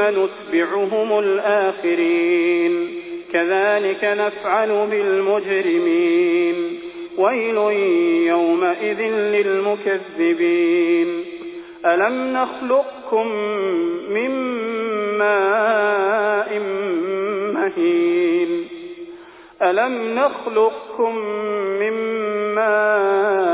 نتبعهم الآخرين. كذلك نفعل بالمجرمين. ويل يومئذ للمكذبين. ألم نخلقكم من ماء مهين؟ ألم نخلقكم من ماء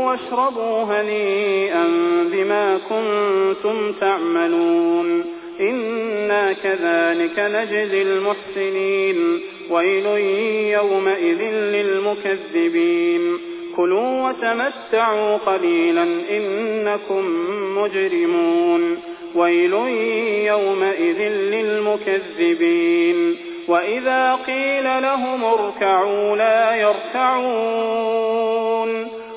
واشربوا هنيئا بما كنتم تعملون. إنا كذلك نجزي المحسنين. ويل يومئذ للمكذبين. كلوا وتمتعوا قليلا إنكم مجرمون. ويل يومئذ للمكذبين. وإذا قيل لهم اركعوا لا يركعون.